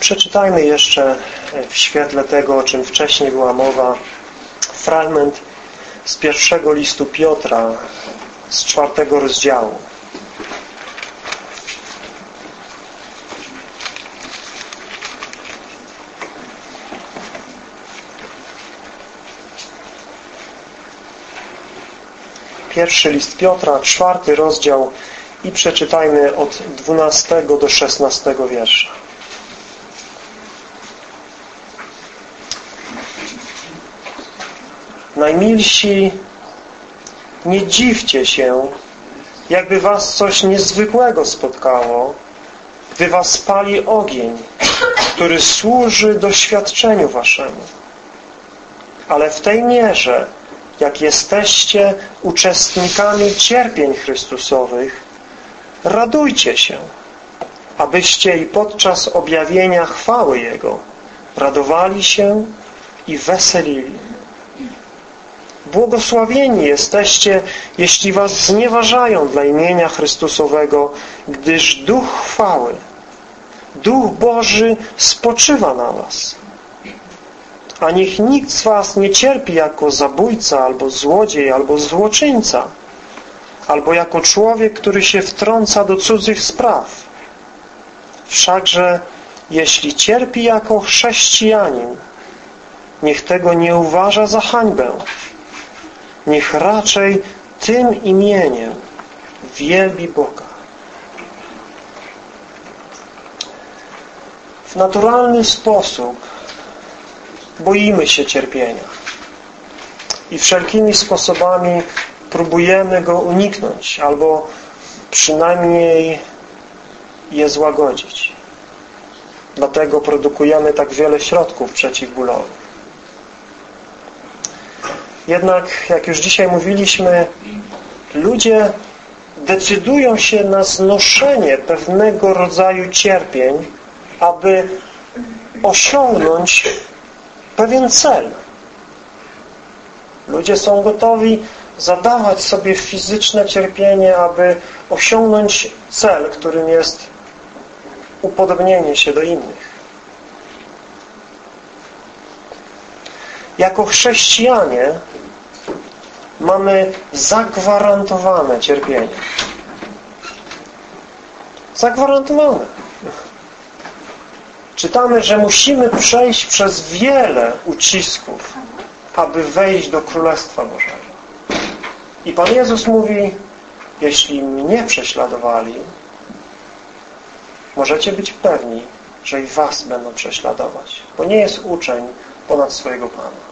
Przeczytajmy jeszcze w świetle tego, o czym wcześniej była mowa, fragment z pierwszego listu Piotra, z czwartego rozdziału. Pierwszy list Piotra, czwarty rozdział i przeczytajmy od 12 do 16 wiersza. Najmilsi, nie dziwcie się, jakby was coś niezwykłego spotkało, gdy was pali ogień, który służy doświadczeniu waszemu. Ale w tej mierze, jak jesteście uczestnikami cierpień Chrystusowych, radujcie się, abyście i podczas objawienia chwały Jego radowali się i weselili. Błogosławieni jesteście, jeśli was znieważają dla imienia Chrystusowego, gdyż Duch chwały, Duch Boży spoczywa na was. A niech nikt z was nie cierpi jako zabójca, albo złodziej, albo złoczyńca, albo jako człowiek, który się wtrąca do cudzych spraw. Wszakże, jeśli cierpi jako chrześcijanin, niech tego nie uważa za hańbę, niech raczej tym imieniem wielbi Boga. W naturalny sposób boimy się cierpienia i wszelkimi sposobami próbujemy go uniknąć albo przynajmniej je złagodzić. Dlatego produkujemy tak wiele środków przeciwbólowych. Jednak, jak już dzisiaj mówiliśmy, ludzie decydują się na znoszenie pewnego rodzaju cierpień, aby osiągnąć pewien cel. Ludzie są gotowi zadawać sobie fizyczne cierpienie, aby osiągnąć cel, którym jest upodobnienie się do innych. Jako chrześcijanie mamy zagwarantowane cierpienie. Zagwarantowane. Czytamy, że musimy przejść przez wiele ucisków, aby wejść do Królestwa Bożego. I Pan Jezus mówi, jeśli mnie prześladowali, możecie być pewni, że i was będą prześladować. Bo nie jest uczeń ponad swojego Pana.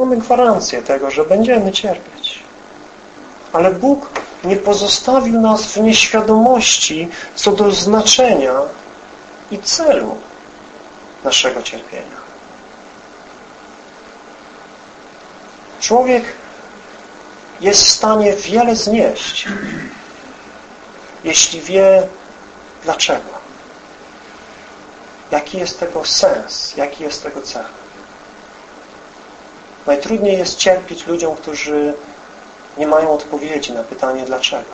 Mamy gwarancję tego, że będziemy cierpieć. Ale Bóg nie pozostawił nas w nieświadomości co do znaczenia i celu naszego cierpienia. Człowiek jest w stanie wiele znieść, jeśli wie dlaczego. Jaki jest tego sens, jaki jest tego cel. Najtrudniej jest cierpieć ludziom, którzy nie mają odpowiedzi na pytanie dlaczego.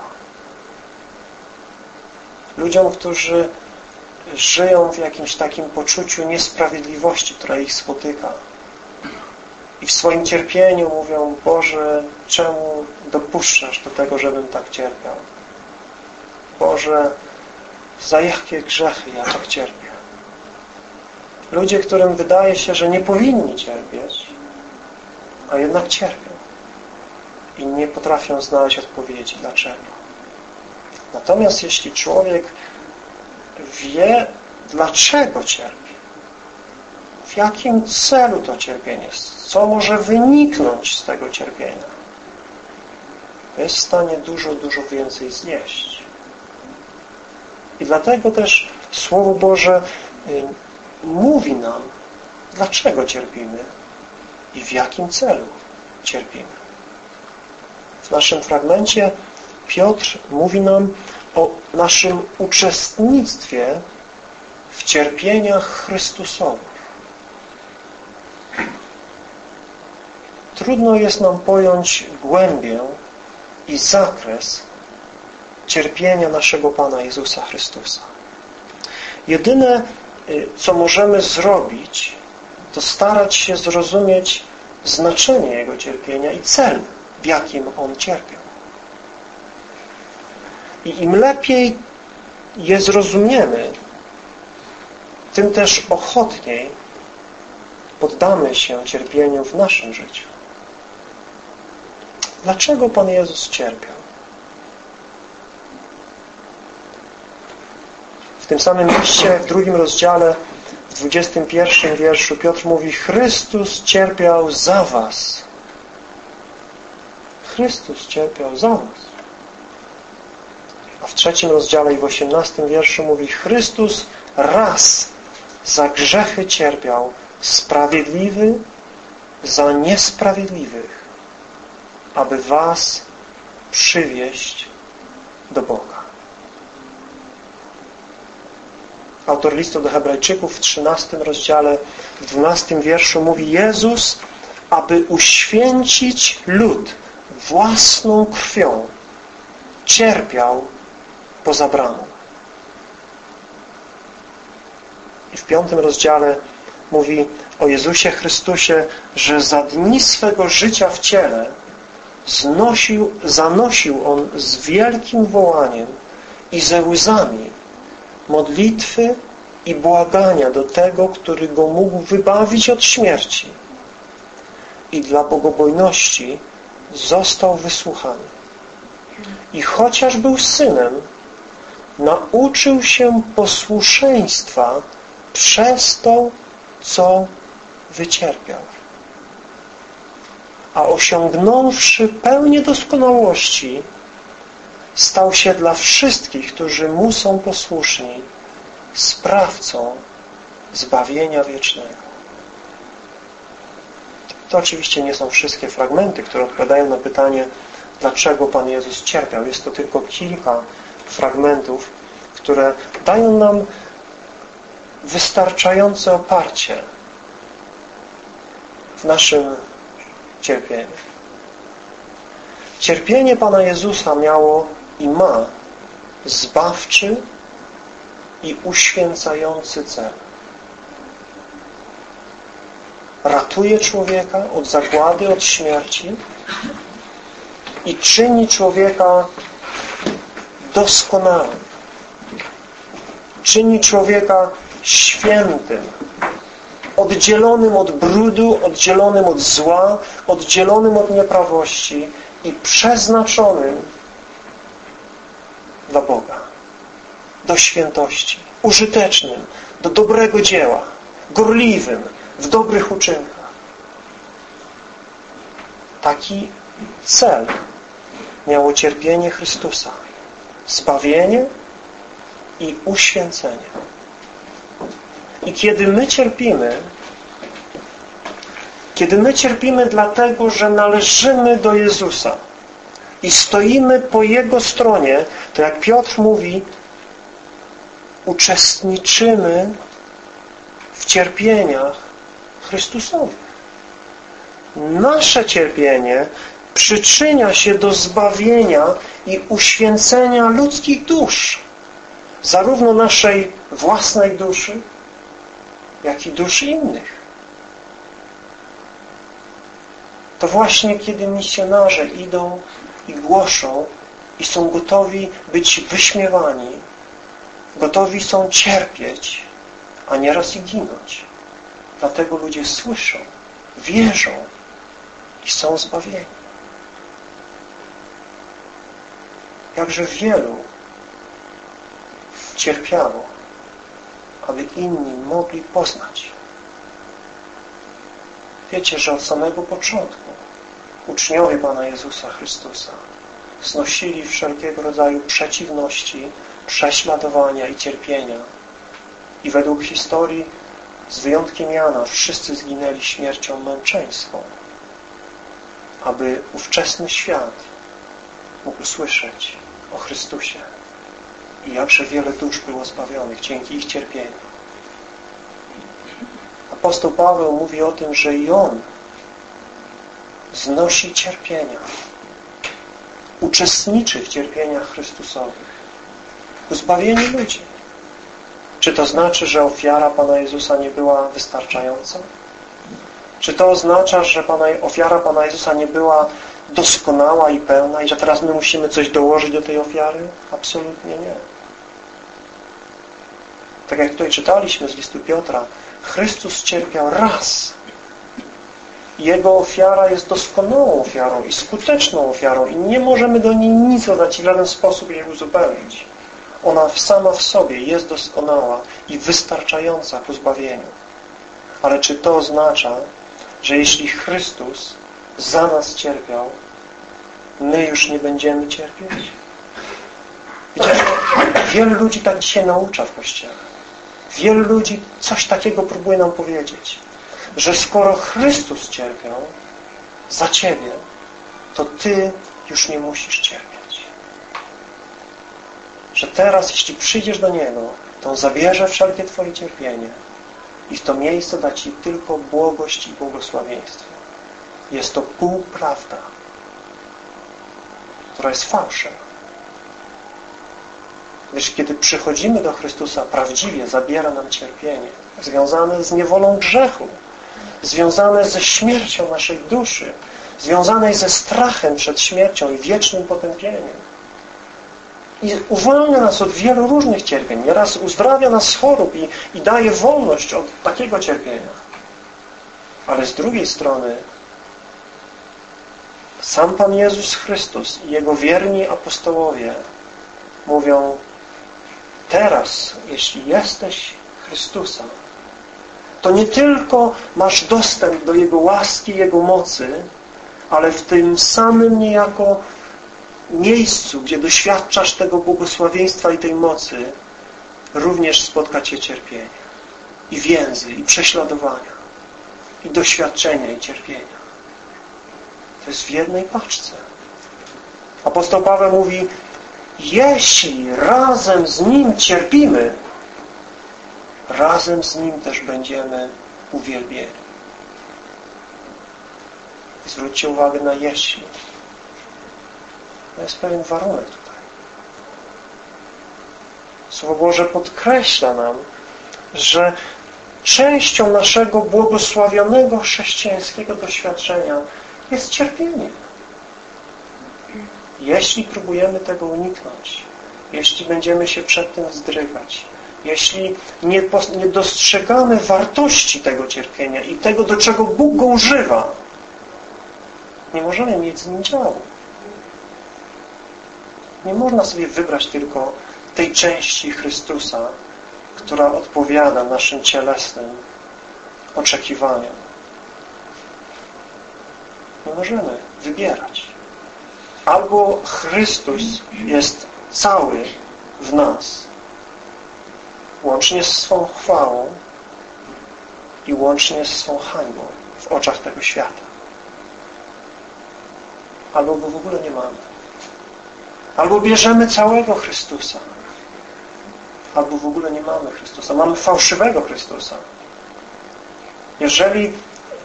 Ludziom, którzy żyją w jakimś takim poczuciu niesprawiedliwości, która ich spotyka. I w swoim cierpieniu mówią, Boże, czemu dopuszczasz do tego, żebym tak cierpiał? Boże, za jakie grzechy ja tak cierpię? Ludzie, którym wydaje się, że nie powinni cierpieć, a jednak cierpią i nie potrafią znaleźć odpowiedzi dlaczego. Natomiast jeśli człowiek wie, dlaczego cierpi, w jakim celu to cierpienie jest, co może wyniknąć z tego cierpienia, jest w stanie dużo, dużo więcej znieść. I dlatego też Słowo Boże y, mówi nam, dlaczego cierpimy i w jakim celu cierpimy. W naszym fragmencie Piotr mówi nam o naszym uczestnictwie w cierpieniach Chrystusowych. Trudno jest nam pojąć głębię i zakres cierpienia naszego Pana Jezusa Chrystusa. Jedyne, y, co możemy zrobić, to starać się zrozumieć znaczenie Jego cierpienia i cel, w jakim On cierpiał. I im lepiej je zrozumiemy, tym też ochotniej poddamy się cierpieniu w naszym życiu. Dlaczego Pan Jezus cierpiał? W tym samym liście, w drugim rozdziale, 21 wierszu Piotr mówi Chrystus cierpiał za was. Chrystus cierpiał za was. A w trzecim rozdziale i w 18 wierszu mówi Chrystus raz za grzechy cierpiał, sprawiedliwy za niesprawiedliwych, aby was przywieść do Boga. Autor listu do hebrajczyków w 13 rozdziale, w 12 wierszu mówi Jezus, aby uświęcić lud własną krwią, cierpiał poza bramą. I w piątym rozdziale mówi o Jezusie Chrystusie, że za dni swego życia w ciele znosił, zanosił On z wielkim wołaniem i ze łzami modlitwy i błagania do Tego, który Go mógł wybawić od śmierci. I dla bogobojności został wysłuchany. I chociaż był synem, nauczył się posłuszeństwa przez to, co wycierpiał. A osiągnąwszy pełnię doskonałości, stał się dla wszystkich, którzy mu są posłuszni, sprawcą zbawienia wiecznego. To oczywiście nie są wszystkie fragmenty, które odpowiadają na pytanie, dlaczego Pan Jezus cierpiał. Jest to tylko kilka fragmentów, które dają nam wystarczające oparcie w naszym cierpieniu. Cierpienie Pana Jezusa miało i ma zbawczy i uświęcający cel. Ratuje człowieka od zagłady, od śmierci i czyni człowieka doskonałym. Czyni człowieka świętym, oddzielonym od brudu, oddzielonym od zła, oddzielonym od nieprawości i przeznaczonym dla Boga, do świętości, użytecznym, do dobrego dzieła, gorliwym, w dobrych uczynkach. Taki cel miało cierpienie Chrystusa. Zbawienie i uświęcenie. I kiedy my cierpimy, kiedy my cierpimy dlatego, że należymy do Jezusa i stoimy po Jego stronie, to jak Piotr mówi, uczestniczymy w cierpieniach Chrystusowych. Nasze cierpienie przyczynia się do zbawienia i uświęcenia ludzkich dusz. Zarówno naszej własnej duszy, jak i duszy innych. To właśnie kiedy misjonarze idą i głoszą i są gotowi być wyśmiewani, gotowi są cierpieć, a nieraz i ginąć. Dlatego ludzie słyszą, wierzą i są zbawieni. Jakże wielu cierpiało, aby inni mogli poznać. Wiecie, że od samego początku uczniowie Pana Jezusa Chrystusa znosili wszelkiego rodzaju przeciwności, prześladowania i cierpienia. I według historii, z wyjątkiem Jana, wszyscy zginęli śmiercią męczeńską, aby ówczesny świat mógł słyszeć o Chrystusie i jakże wiele dusz było zbawionych dzięki ich cierpieniu. Apostoł Paweł mówi o tym, że i on znosi cierpienia, uczestniczy w cierpieniach Chrystusowych, ku zbawieniu ludzi. Czy to znaczy, że ofiara Pana Jezusa nie była wystarczająca? Czy to oznacza, że Pana, ofiara Pana Jezusa nie była doskonała i pełna i że teraz my musimy coś dołożyć do tej ofiary? Absolutnie nie. Tak jak tutaj czytaliśmy z listu Piotra, Chrystus cierpiał raz. Jego ofiara jest doskonałą ofiarą i skuteczną ofiarą i nie możemy do niej nic dodać i w żaden sposób jej uzupełnić. Ona sama w sobie jest doskonała i wystarczająca ku zbawieniu. Ale czy to oznacza, że jeśli Chrystus za nas cierpiał, my już nie będziemy cierpieć? Wiecie, wielu ludzi tak dzisiaj naucza w Kościele. Wielu ludzi coś takiego próbuje nam powiedzieć, że skoro Chrystus cierpiał za Ciebie, to Ty już nie musisz cierpieć. Że teraz, jeśli przyjdziesz do Niego, to On zabierze wszelkie Twoje cierpienie i w to miejsce da Ci tylko błogość i błogosławieństwo. Jest to półprawda, która jest fałszem. Wiesz, kiedy przychodzimy do Chrystusa prawdziwie, zabiera nam cierpienie związane z niewolą grzechu, związane ze śmiercią naszej duszy, związane ze strachem przed śmiercią i wiecznym potępieniem. I uwalnia nas od wielu różnych cierpień. Nieraz uzdrawia nas z chorób i, i daje wolność od takiego cierpienia. Ale z drugiej strony sam Pan Jezus Chrystus i Jego wierni apostołowie mówią teraz, jeśli jesteś Chrystusa, to nie tylko masz dostęp do Jego łaski, Jego mocy, ale w tym samym niejako miejscu, gdzie doświadczasz tego błogosławieństwa i tej mocy, również spotka Cię cierpienie i więzy, i prześladowania, i doświadczenia, i cierpienia. To jest w jednej paczce. Apostoł Paweł mówi, jeśli razem z Nim cierpimy, razem z Nim też będziemy uwielbieni. Zwróćcie uwagę na jeśli. To jest pewien warunek tutaj. Słowo Boże podkreśla nam, że częścią naszego błogosławionego chrześcijańskiego doświadczenia jest cierpienie. Jeśli próbujemy tego uniknąć, jeśli będziemy się przed tym wzdrygać, jeśli nie, nie dostrzegamy wartości tego cierpienia i tego, do czego Bóg go używa, nie możemy mieć z nim działu. Nie można sobie wybrać tylko tej części Chrystusa, która odpowiada naszym cielesnym oczekiwaniom. Nie możemy wybierać. Albo Chrystus jest cały w nas, łącznie z swą chwałą i łącznie z swą hańbą w oczach tego świata. Albo go w ogóle nie mamy. Albo bierzemy całego Chrystusa, albo w ogóle nie mamy Chrystusa. Mamy fałszywego Chrystusa. Jeżeli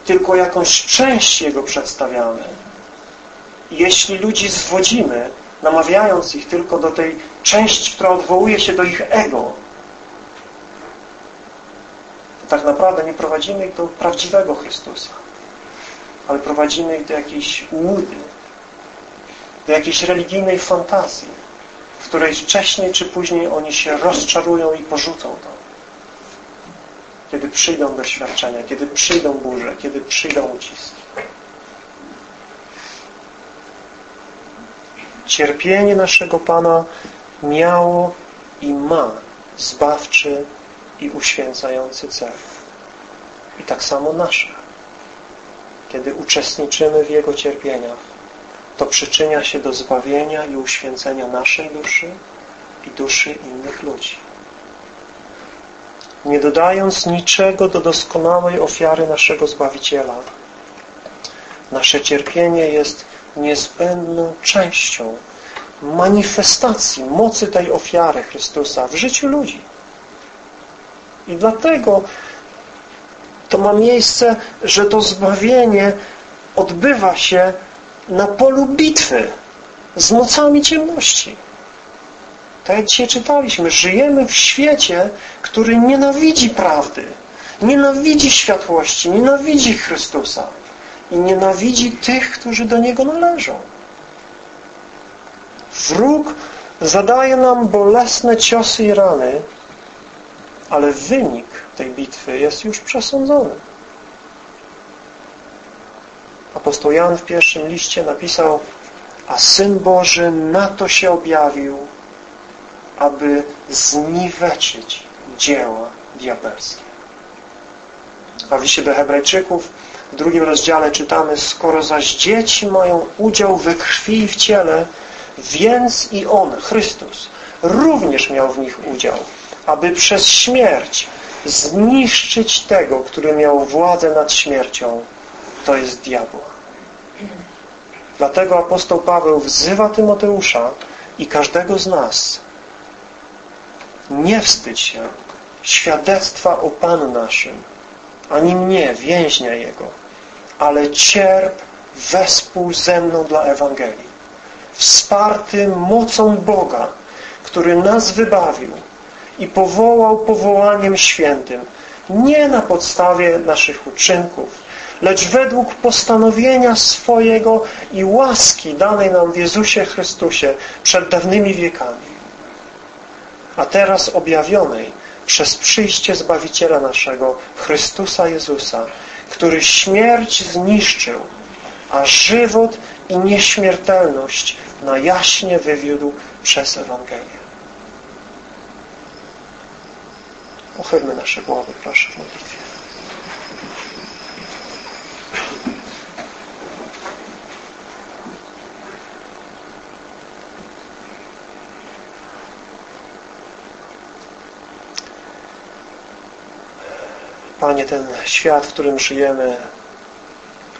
tylko jakąś część Jego przedstawiamy, jeśli ludzi zwodzimy, namawiając ich tylko do tej części, która odwołuje się do ich ego, to tak naprawdę nie prowadzimy ich do prawdziwego Chrystusa, ale prowadzimy ich do jakiejś łudy, do jakiejś religijnej fantazji, w której wcześniej czy później oni się rozczarują i porzucą to. Kiedy przyjdą doświadczenia, kiedy przyjdą burze, kiedy przyjdą uciski. Cierpienie naszego Pana miało i ma zbawczy i uświęcający cel. I tak samo nasze. Kiedy uczestniczymy w Jego cierpieniach, to przyczynia się do zbawienia i uświęcenia naszej duszy i duszy innych ludzi. Nie dodając niczego do doskonałej ofiary naszego Zbawiciela, nasze cierpienie jest niezbędną częścią manifestacji mocy tej ofiary Chrystusa w życiu ludzi. I dlatego to ma miejsce, że to zbawienie odbywa się na polu bitwy z mocami ciemności. Tak jak dzisiaj czytaliśmy, żyjemy w świecie, który nienawidzi prawdy, nienawidzi światłości, nienawidzi Chrystusa i nienawidzi tych, którzy do Niego należą. Wróg zadaje nam bolesne ciosy i rany, ale wynik tej bitwy jest już przesądzony. Apostoł Jan w pierwszym liście napisał a Syn Boży na to się objawił, aby zniweczyć dzieła diabelskie. A w liście do hebrajczyków w drugim rozdziale czytamy skoro zaś dzieci mają udział we krwi i w ciele, więc i On, Chrystus, również miał w nich udział, aby przez śmierć zniszczyć tego, który miał władzę nad śmiercią, to jest diabła. Dlatego apostoł Paweł wzywa Tymoteusza i każdego z nas nie wstydź się świadectwa o Panu naszym, ani mnie, więźnia Jego, ale cierp wespół ze mną dla Ewangelii. Wsparty mocą Boga, który nas wybawił i powołał powołaniem świętym, nie na podstawie naszych uczynków, lecz według postanowienia swojego i łaski danej nam w Jezusie Chrystusie przed dawnymi wiekami, a teraz objawionej przez przyjście Zbawiciela naszego, Chrystusa Jezusa, który śmierć zniszczył, a żywot i nieśmiertelność na jaśnie wywiódł przez Ewangelię. Pochylmy nasze głowy, proszę, w modlitwie. Panie, ten świat, w którym żyjemy,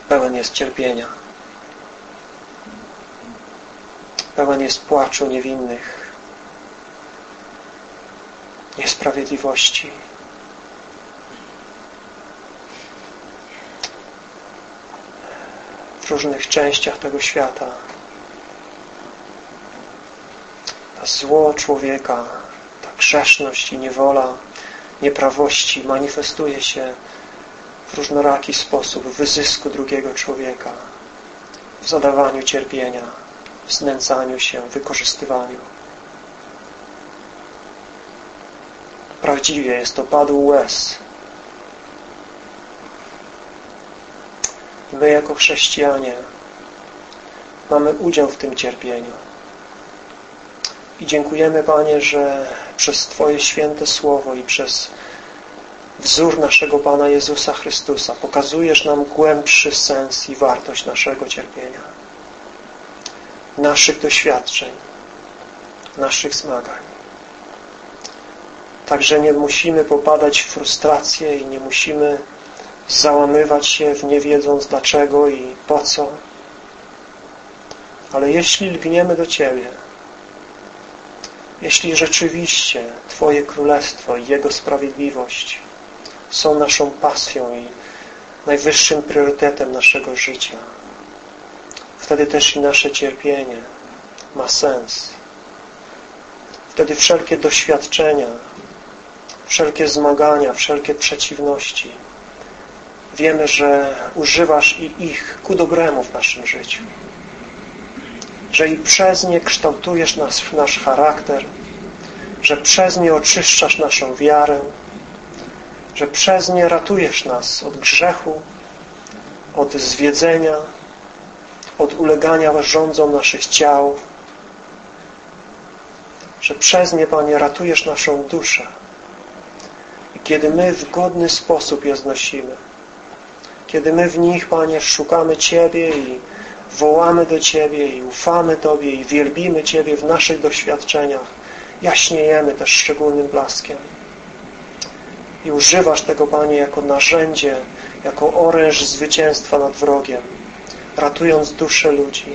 pełen jest cierpienia. Pełen jest płaczu niewinnych, niesprawiedliwości. W różnych częściach tego świata ta zło człowieka, ta grzeszność i niewola nieprawości manifestuje się w różnoraki sposób w wyzysku drugiego człowieka, w zadawaniu cierpienia, w znęcaniu się, wykorzystywaniu. Prawdziwie jest to padł łez. My jako chrześcijanie mamy udział w tym cierpieniu. I dziękujemy Panie, że przez Twoje święte Słowo i przez wzór naszego Pana Jezusa Chrystusa pokazujesz nam głębszy sens i wartość naszego cierpienia, naszych doświadczeń, naszych zmagań. Także nie musimy popadać w frustrację i nie musimy załamywać się w nie wiedząc dlaczego i po co. Ale jeśli lgniemy do Ciebie, jeśli rzeczywiście Twoje Królestwo i Jego sprawiedliwość są naszą pasją i najwyższym priorytetem naszego życia, wtedy też i nasze cierpienie ma sens. Wtedy wszelkie doświadczenia, wszelkie zmagania, wszelkie przeciwności wiemy, że używasz i ich ku dobremu w naszym życiu że i przez nie kształtujesz nas, nasz charakter, że przez nie oczyszczasz naszą wiarę, że przez nie ratujesz nas od grzechu, od zwiedzenia, od ulegania rządzom naszych ciał, że przez nie, Panie, ratujesz naszą duszę. I kiedy my w godny sposób je znosimy, kiedy my w nich, Panie, szukamy Ciebie i wołamy do Ciebie i ufamy Tobie i wielbimy Ciebie w naszych doświadczeniach, jaśniejemy też szczególnym blaskiem. I używasz tego, Panie, jako narzędzie, jako oręż zwycięstwa nad wrogiem, ratując dusze ludzi,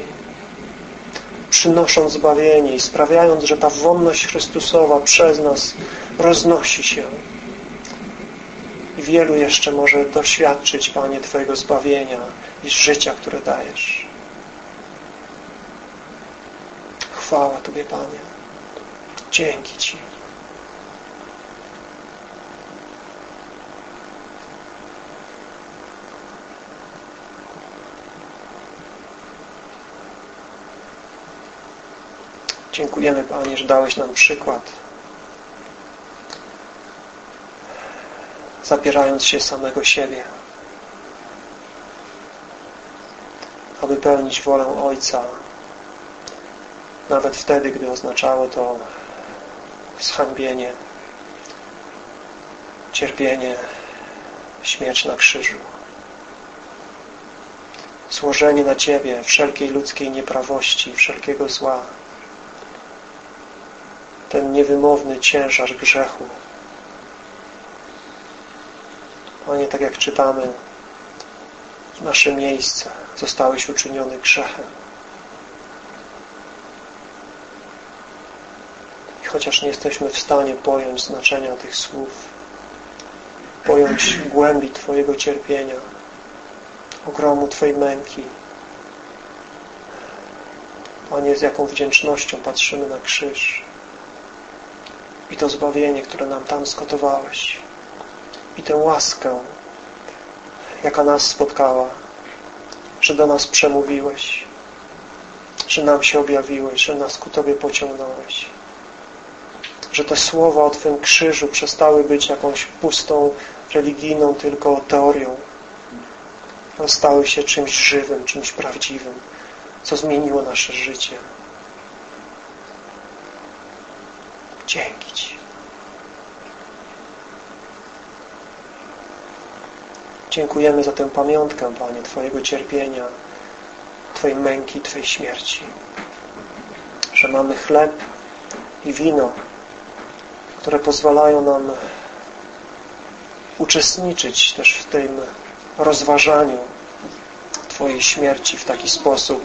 przynosząc zbawienie i sprawiając, że ta wonność Chrystusowa przez nas roznosi się. I wielu jeszcze może doświadczyć, Panie, Twojego zbawienia i życia, które dajesz. Chwała Tobie, Panie. Dzięki Ci. Dziękujemy Panie, że dałeś nam przykład. Zapierając się samego siebie. Aby pełnić wolę Ojca. Nawet wtedy, gdy oznaczało to zhańbienie, cierpienie, śmierć na krzyżu. Złożenie na Ciebie wszelkiej ludzkiej nieprawości, wszelkiego zła, ten niewymowny ciężar grzechu. Panie, tak jak czytamy, nasze miejsce zostałeś uczyniony grzechem. Chociaż nie jesteśmy w stanie pojąć znaczenia tych słów, pojąć głębi Twojego cierpienia, ogromu Twojej męki, Panie, z jaką wdzięcznością patrzymy na krzyż, i to zbawienie, które nam tam skotowałeś i tę łaskę, jaka nas spotkała, że do nas przemówiłeś, że nam się objawiłeś, że nas ku Tobie pociągnąłeś, że te słowa o Twym krzyżu przestały być jakąś pustą, religijną tylko teorią, a stały się czymś żywym, czymś prawdziwym, co zmieniło nasze życie. Dzięki Ci. Dziękujemy za tę pamiątkę, Panie, Twojego cierpienia, Twojej męki, Twojej śmierci. Że mamy chleb i wino, które pozwalają nam uczestniczyć też w tym rozważaniu Twojej śmierci w taki sposób,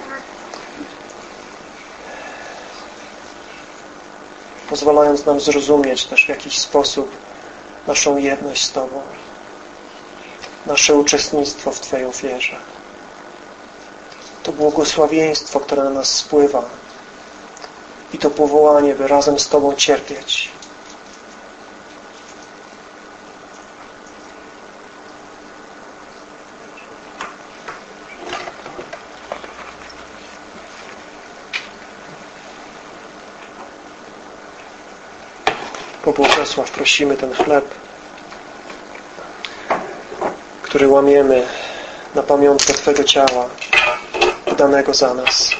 pozwalając nam zrozumieć też w jakiś sposób naszą jedność z Tobą, nasze uczestnictwo w Twojej ofierze. To błogosławieństwo, które na nas spływa i to powołanie, by razem z Tobą cierpieć. Pobłogosław, prosimy ten chleb, który łamiemy na pamiątkę Twego ciała, danego za nas.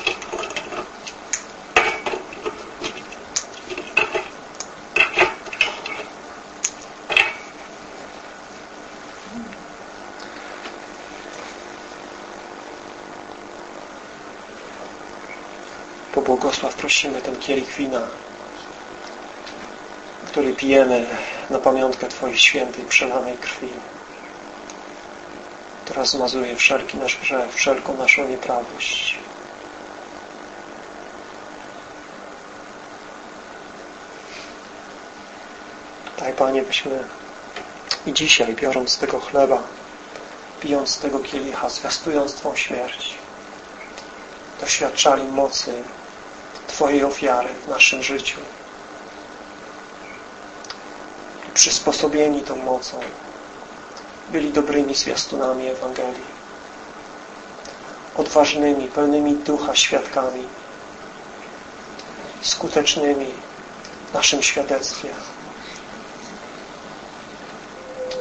Pobłogosław, prosimy ten kielich wina, który pijemy na pamiątkę Twojej świętej, przelanej krwi, która zmazuje wszelki nasz grzech, wszelką naszą nieprawość. Daj, Panie, byśmy i dzisiaj, biorąc tego chleba, pijąc tego kielicha, zwiastując Twą śmierć, doświadczali mocy Twojej ofiary w naszym życiu przysposobieni tą mocą, byli dobrymi zwiastunami Ewangelii, odważnymi, pełnymi ducha świadkami, skutecznymi w naszym świadectwie,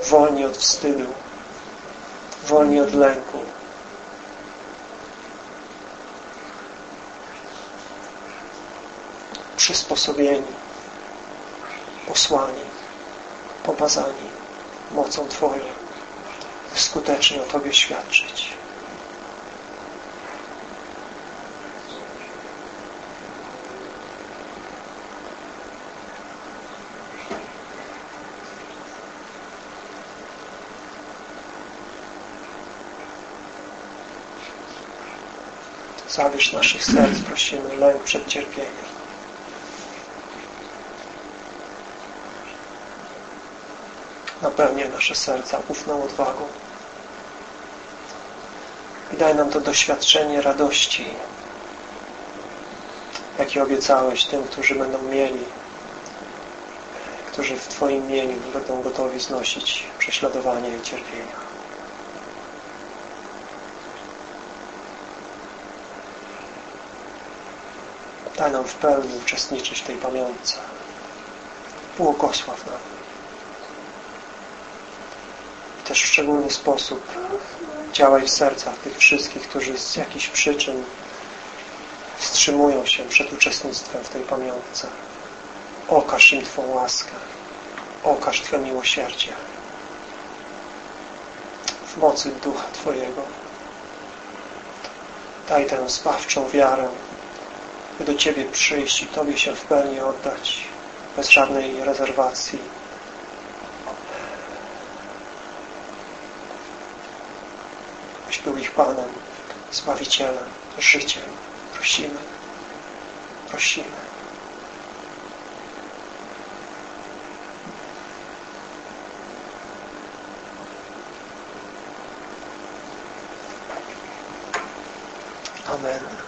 wolni od wstydu, wolni od lęku, przysposobieni, posłani pomazani mocą Twoją skutecznie o Tobie świadczyć. Zabierz naszych serc, prosimy, lęk przed cierpieniem. Napełniaj nasze serca ufną odwagą. I daj nam to doświadczenie radości, jakie obiecałeś tym, którzy będą mieli którzy w Twoim imieniu będą gotowi znosić prześladowania i cierpienia. Daj nam w pełni uczestniczyć w tej pamiątce. Błogosław nam. Też w szczególny sposób działaj w sercach tych wszystkich, którzy z jakichś przyczyn wstrzymują się przed uczestnictwem w tej pamiątce. Okaż im Twą łaskę. Okaż Twoje miłosierdzie. W mocy Ducha Twojego. Daj tę zbawczą wiarę, by do Ciebie przyjść i Tobie się w pełni oddać, bez żadnej rezerwacji. Panem, Zbawicielem, życiem. Prosimy. Prosimy. Amen.